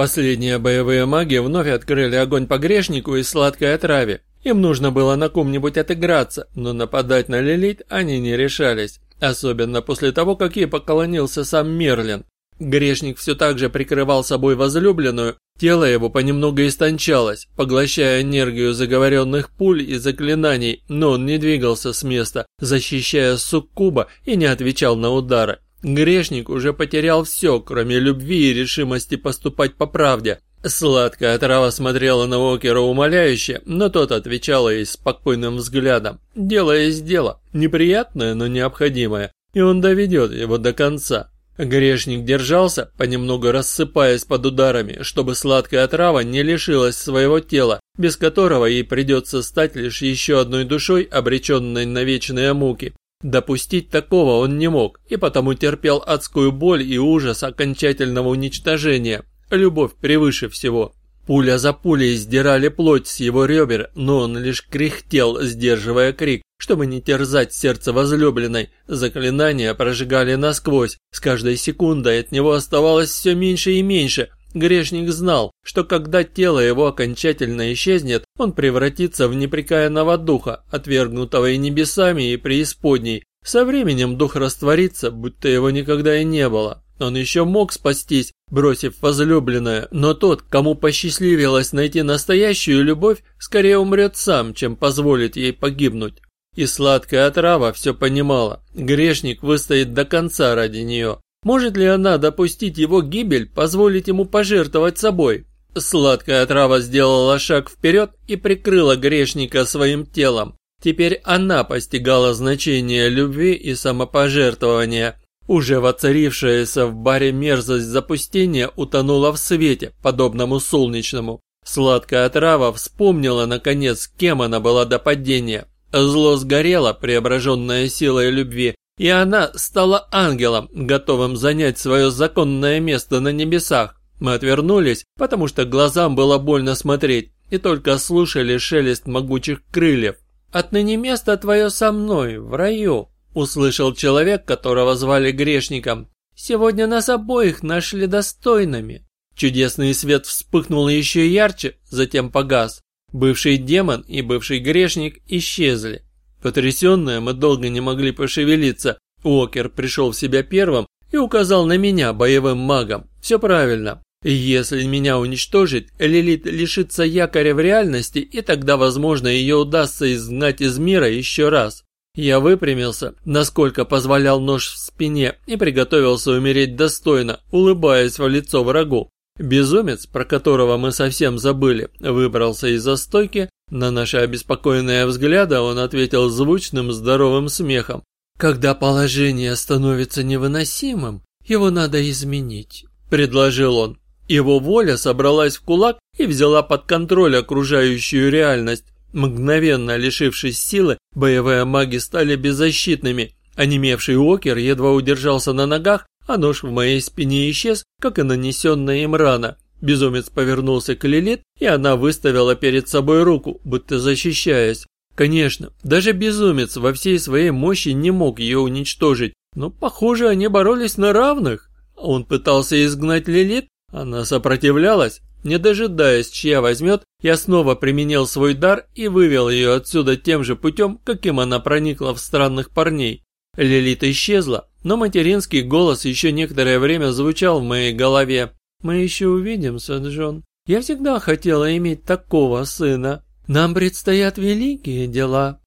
Последние боевые маги вновь открыли огонь по грешнику и сладкой отраве. Им нужно было на ком-нибудь отыграться, но нападать на Лилит они не решались. Особенно после того, как ей поклонился сам Мерлин. Грешник все так же прикрывал собой возлюбленную, тело его понемногу истончалось, поглощая энергию заговоренных пуль и заклинаний, но он не двигался с места, защищая суккуба и не отвечал на удары. Грешник уже потерял все, кроме любви и решимости поступать по правде. Сладкая трава смотрела на Уокера умоляюще, но тот отвечал ей спокойным взглядом. Дело есть дело, неприятное, но необходимое, и он доведет его до конца. Грешник держался, понемногу рассыпаясь под ударами, чтобы сладкая трава не лишилась своего тела, без которого ей придется стать лишь еще одной душой, обреченной на вечные муки. Допустить такого он не мог, и потому терпел адскую боль и ужас окончательного уничтожения. Любовь превыше всего. Пуля за пулей сдирали плоть с его ребер, но он лишь кряхтел, сдерживая крик, чтобы не терзать сердце возлюбленной. Заклинания прожигали насквозь, с каждой секундой от него оставалось все меньше и меньше. Грешник знал, что когда тело его окончательно исчезнет, он превратится в непрекаянного духа, отвергнутого и небесами, и преисподней. Со временем дух растворится, будто его никогда и не было. Он еще мог спастись, бросив возлюбленное, но тот, кому посчастливилось найти настоящую любовь, скорее умрет сам, чем позволит ей погибнуть. И сладкая отрава все понимала. Грешник выстоит до конца ради нее. Может ли она допустить его гибель, позволить ему пожертвовать собой? Сладкая отрава сделала шаг вперед и прикрыла грешника своим телом. Теперь она постигала значение любви и самопожертвования, уже воцарившаяся в баре мерзость запустения утонула в свете, подобному солнечному. Сладкая трава вспомнила, наконец, кем она была до падения. Зло сгорело, преображенное силой любви, и она стала ангелом, готовым занять свое законное место на небесах. Мы отвернулись, потому что глазам было больно смотреть, и только слушали шелест могучих крыльев. «Отныне место твое со мной, в раю», Услышал человек, которого звали грешником. «Сегодня нас обоих нашли достойными». Чудесный свет вспыхнул еще ярче, затем погас. Бывший демон и бывший грешник исчезли. Потрясенные мы долго не могли пошевелиться. Уокер пришел в себя первым и указал на меня боевым магом. Все правильно. Если меня уничтожить, Лилит лишится якоря в реальности, и тогда, возможно, ее удастся изгнать из мира еще раз. Я выпрямился, насколько позволял нож в спине, и приготовился умереть достойно, улыбаясь в лицо врагу. Безумец, про которого мы совсем забыли, выбрался из-за стойки. На наши обеспокоенные взгляды он ответил звучным здоровым смехом. «Когда положение становится невыносимым, его надо изменить», – предложил он. Его воля собралась в кулак и взяла под контроль окружающую реальность. Мгновенно лишившись силы, боевые маги стали беззащитными. Онемевший Уокер едва удержался на ногах, а нож в моей спине исчез, как и нанесенная им рана. Безумец повернулся к Лилит, и она выставила перед собой руку, будто защищаясь. Конечно, даже безумец во всей своей мощи не мог ее уничтожить, но, похоже, они боролись на равных. Он пытался изгнать Лилит, она сопротивлялась, не дожидаясь, чья возьмет, я снова применил свой дар и вывел ее отсюда тем же путем, каким она проникла в странных парней. Лилит исчезла, но материнский голос еще некоторое время звучал в моей голове. «Мы еще увидимся, Джон. Я всегда хотела иметь такого сына. Нам предстоят великие дела».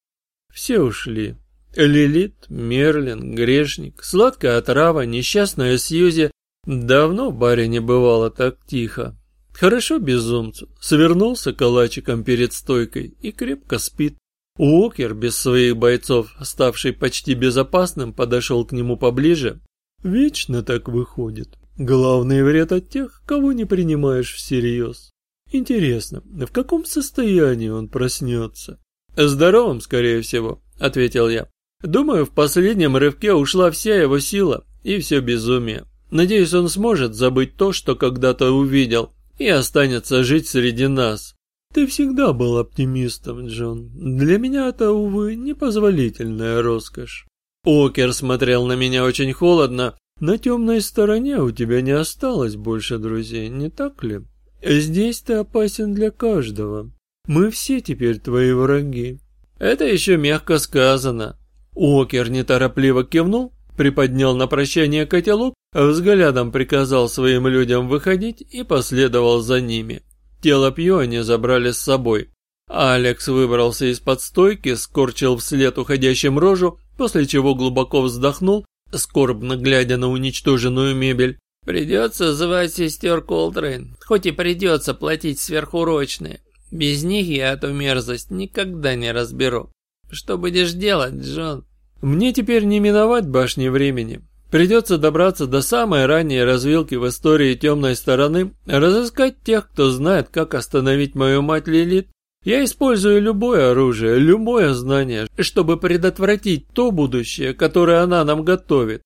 Все ушли. Лилит, Мерлин, Грешник, Сладкая отрава, несчастная Сьюзи. Давно в баре не бывало так тихо. Хорошо безумцу. Свернулся калачиком перед стойкой и крепко спит. Уокер, без своих бойцов, ставший почти безопасным, подошел к нему поближе. Вечно так выходит. Главный вред от тех, кого не принимаешь всерьез. Интересно, в каком состоянии он проснется? Здоровым, скорее всего, ответил я. Думаю, в последнем рывке ушла вся его сила и все безумие. Надеюсь, он сможет забыть то, что когда-то увидел, и останется жить среди нас. Ты всегда был оптимистом, Джон. Для меня это, увы, непозволительная роскошь. Окер смотрел на меня очень холодно, На темной стороне у тебя не осталось больше друзей, не так ли? Здесь ты опасен для каждого. Мы все теперь твои враги. Это еще мягко сказано. Окер неторопливо кивнул, приподнял на прощание котелок, взглядом приказал своим людям выходить и последовал за ними. Тело Пью они забрали с собой. Алекс выбрался из-под стойки, скорчил вслед уходящим рожу, после чего глубоко вздохнул, скорбно глядя на уничтоженную мебель. «Придется звать сестер Колтрейн, хоть и придется платить сверхурочные. Без них я эту мерзость никогда не разберу. Что будешь делать, Джон?» «Мне теперь не миновать башни времени. Придется добраться до самой ранней развилки в истории темной стороны, разыскать тех, кто знает, как остановить мою мать Лилит. Я использую любое оружие, любое знание, чтобы предотвратить то будущее, которое она нам готовит.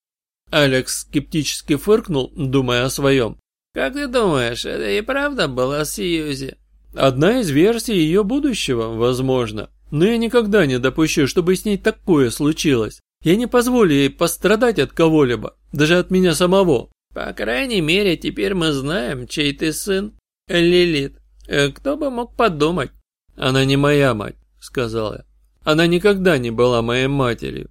Алекс скептически фыркнул, думая о своем. «Как ты думаешь, это и правда была Сьюзи?» «Одна из версий ее будущего, возможно. Но я никогда не допущу, чтобы с ней такое случилось. Я не позволю ей пострадать от кого-либо, даже от меня самого. По крайней мере, теперь мы знаем, чей ты сын. Лилит. Э, кто бы мог подумать? Она не моя мать, сказал я. Она никогда не была моей матерью.